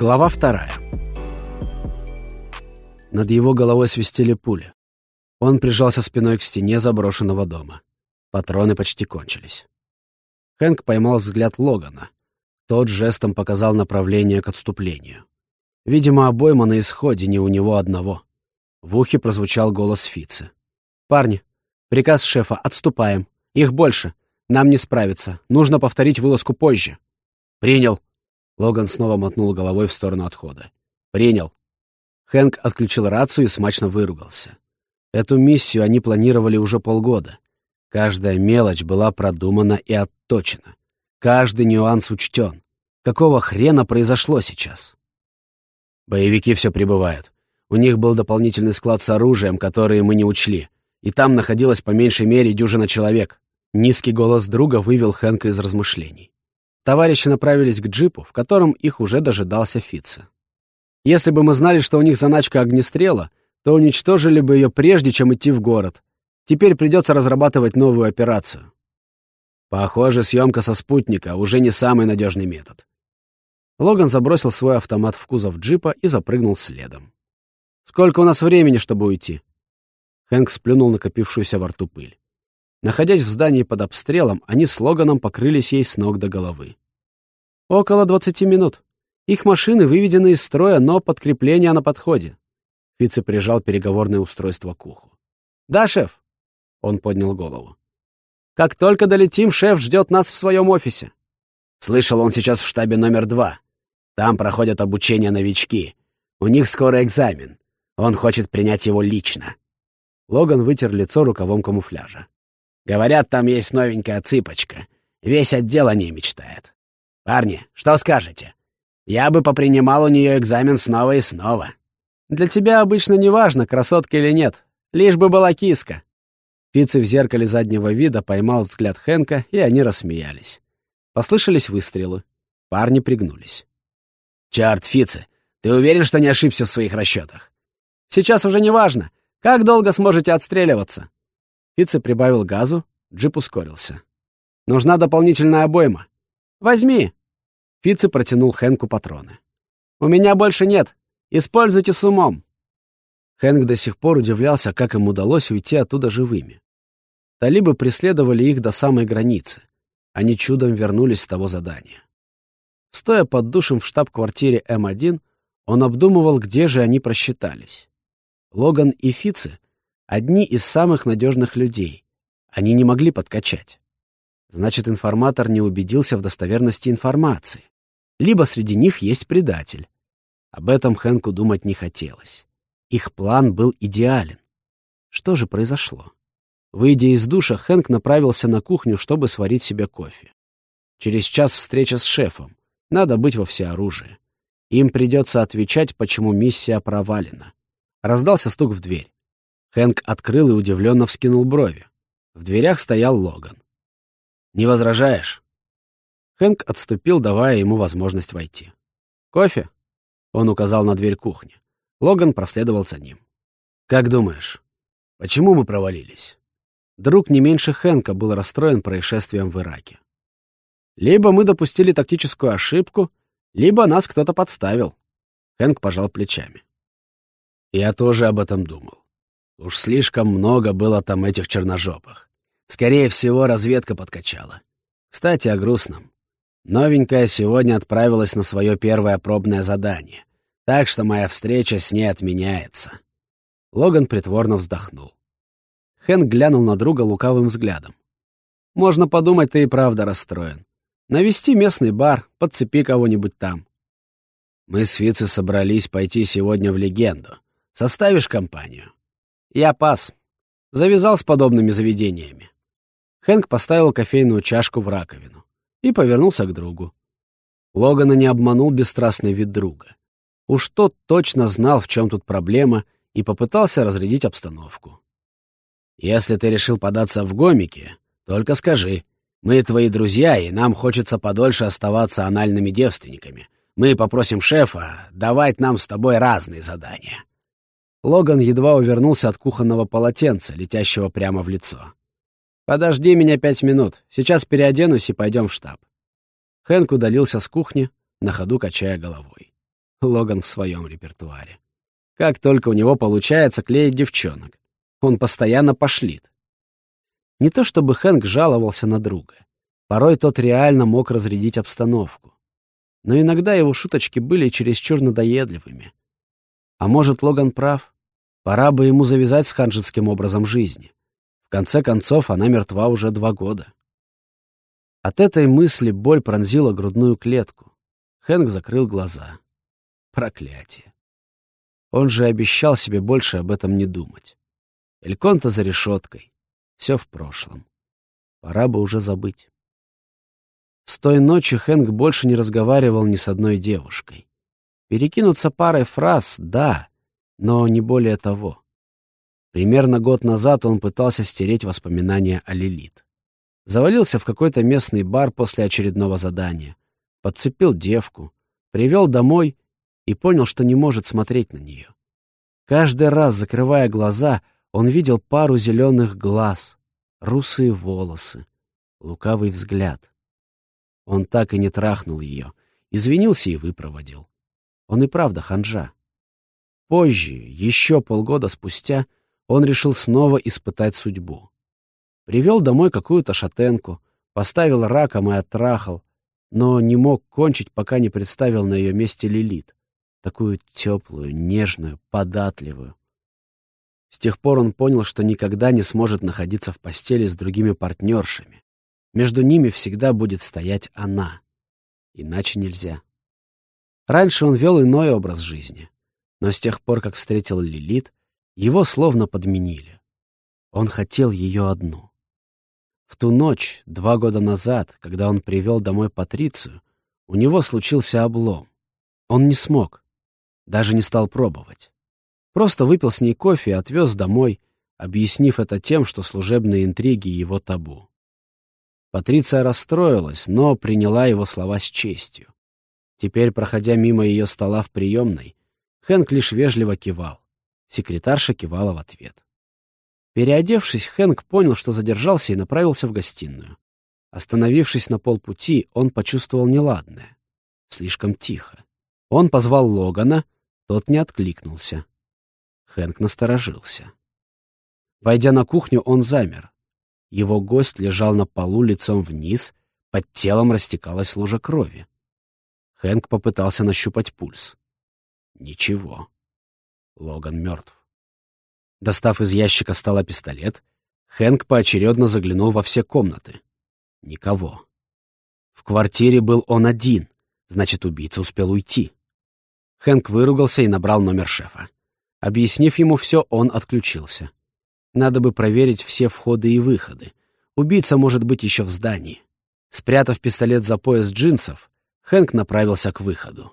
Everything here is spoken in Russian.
Глава вторая. Над его головой свистели пули. Он прижался спиной к стене заброшенного дома. Патроны почти кончились. Хэнк поймал взгляд Логана. Тот жестом показал направление к отступлению. Видимо, обойма на исходе не у него одного. В ухе прозвучал голос Фицы. «Парни, приказ шефа, отступаем. Их больше. Нам не справиться. Нужно повторить вылазку позже». «Принял», Логан снова мотнул головой в сторону отхода. «Принял». Хэнк отключил рацию и смачно выругался. Эту миссию они планировали уже полгода. Каждая мелочь была продумана и отточена. Каждый нюанс учтен. Какого хрена произошло сейчас? Боевики все прибывают. У них был дополнительный склад с оружием, который мы не учли. И там находилось по меньшей мере дюжина человек. Низкий голос друга вывел Хэнка из размышлений. Товарищи направились к джипу, в котором их уже дожидался Фитца. Если бы мы знали, что у них заначка огнестрела, то уничтожили бы ее прежде, чем идти в город. Теперь придется разрабатывать новую операцию. Похоже, съемка со спутника уже не самый надежный метод. Логан забросил свой автомат в кузов джипа и запрыгнул следом. «Сколько у нас времени, чтобы уйти?» Хэнк сплюнул накопившуюся во рту пыль. Находясь в здании под обстрелом, они с Логаном покрылись ей с ног до головы. «Около двадцати минут. Их машины выведены из строя, но подкрепление на подходе». Фице прижал переговорное устройство к уху. «Да, шеф?» Он поднял голову. «Как только долетим, шеф ждет нас в своем офисе». «Слышал, он сейчас в штабе номер два. Там проходят обучение новички. У них скоро экзамен. Он хочет принять его лично». Логан вытер лицо рукавом камуфляжа. Говорят, там есть новенькая цыпочка. Весь отдел о ней мечтает. Парни, что скажете? Я бы попринимал у нее экзамен снова и снова. Для тебя обычно не важно, красотка или нет. Лишь бы была киска. Фицы в зеркале заднего вида поймал взгляд Хэнка, и они рассмеялись. Послышались выстрелы. Парни пригнулись. «Чарт, Фицы, ты уверен, что не ошибся в своих расчетах? Сейчас уже не важно. Как долго сможете отстреливаться?» Фитце прибавил газу, джип ускорился. «Нужна дополнительная обойма. Возьми!» Фитце протянул Хэнку патроны. «У меня больше нет. Используйте с умом!» Хэнк до сих пор удивлялся, как им удалось уйти оттуда живыми. Талибы преследовали их до самой границы. Они чудом вернулись с того задания. Стоя под душем в штаб-квартире М1, он обдумывал, где же они просчитались. Логан и Фице Одни из самых надежных людей. Они не могли подкачать. Значит, информатор не убедился в достоверности информации. Либо среди них есть предатель. Об этом Хэнку думать не хотелось. Их план был идеален. Что же произошло? Выйдя из душа, Хэнк направился на кухню, чтобы сварить себе кофе. Через час встреча с шефом. Надо быть во всеоружии. Им придется отвечать, почему миссия провалена. Раздался стук в дверь. Хэнк открыл и удивленно вскинул брови. В дверях стоял Логан. «Не возражаешь?» Хэнк отступил, давая ему возможность войти. «Кофе?» Он указал на дверь кухни. Логан проследовал за ним. «Как думаешь, почему мы провалились?» Друг не меньше Хэнка был расстроен происшествием в Ираке. «Либо мы допустили тактическую ошибку, либо нас кто-то подставил». Хэнк пожал плечами. «Я тоже об этом думал. Уж слишком много было там этих черножопых. Скорее всего, разведка подкачала. Кстати, о грустном. Новенькая сегодня отправилась на свое первое пробное задание, так что моя встреча с ней отменяется. Логан притворно вздохнул. Хэнк глянул на друга лукавым взглядом. «Можно подумать, ты и правда расстроен. Навести местный бар, подцепи кого-нибудь там». «Мы с Вице собрались пойти сегодня в легенду. Составишь компанию?» Я пас. Завязал с подобными заведениями. Хэнк поставил кофейную чашку в раковину и повернулся к другу. Логана не обманул бесстрастный вид друга. Уж тот точно знал, в чем тут проблема, и попытался разрядить обстановку. «Если ты решил податься в гомики, только скажи. Мы твои друзья, и нам хочется подольше оставаться анальными девственниками. Мы попросим шефа давать нам с тобой разные задания». Логан едва увернулся от кухонного полотенца, летящего прямо в лицо. «Подожди меня пять минут. Сейчас переоденусь и пойдем в штаб». Хэнк удалился с кухни, на ходу качая головой. Логан в своем репертуаре. Как только у него получается клеить девчонок. Он постоянно пошлит. Не то чтобы Хэнк жаловался на друга. Порой тот реально мог разрядить обстановку. Но иногда его шуточки были чересчур надоедливыми. А может, Логан прав? Пора бы ему завязать с ханжетским образом жизни. В конце концов, она мертва уже два года. От этой мысли боль пронзила грудную клетку. Хэнк закрыл глаза. Проклятие. Он же обещал себе больше об этом не думать. Эльконта за решеткой. Все в прошлом. Пора бы уже забыть. С той ночи Хэнк больше не разговаривал ни с одной девушкой. Перекинуться парой фраз — да, но не более того. Примерно год назад он пытался стереть воспоминания о Лилит. Завалился в какой-то местный бар после очередного задания, подцепил девку, привел домой и понял, что не может смотреть на нее. Каждый раз, закрывая глаза, он видел пару зеленых глаз, русые волосы, лукавый взгляд. Он так и не трахнул ее, извинился и выпроводил. Он и правда ханжа. Позже, еще полгода спустя, он решил снова испытать судьбу. Привел домой какую-то шатенку, поставил раком и оттрахал, но не мог кончить, пока не представил на ее месте Лилит. Такую теплую, нежную, податливую. С тех пор он понял, что никогда не сможет находиться в постели с другими партнершами. Между ними всегда будет стоять она. Иначе нельзя. Раньше он вел иной образ жизни, но с тех пор, как встретил Лилит, его словно подменили. Он хотел ее одну. В ту ночь, два года назад, когда он привел домой Патрицию, у него случился облом. Он не смог, даже не стал пробовать. Просто выпил с ней кофе и отвез домой, объяснив это тем, что служебные интриги его табу. Патриция расстроилась, но приняла его слова с честью. Теперь, проходя мимо ее стола в приемной, Хэнк лишь вежливо кивал. Секретарша кивала в ответ. Переодевшись, Хэнк понял, что задержался и направился в гостиную. Остановившись на полпути, он почувствовал неладное. Слишком тихо. Он позвал Логана, тот не откликнулся. Хэнк насторожился. Войдя на кухню, он замер. Его гость лежал на полу лицом вниз, под телом растекалась лужа крови. Хэнк попытался нащупать пульс. Ничего. Логан мертв. Достав из ящика стола пистолет, Хэнк поочередно заглянул во все комнаты. Никого. В квартире был он один, значит, убийца успел уйти. Хэнк выругался и набрал номер шефа. Объяснив ему все, он отключился. Надо бы проверить все входы и выходы. Убийца может быть еще в здании. Спрятав пистолет за пояс джинсов, Хэнк направился к выходу.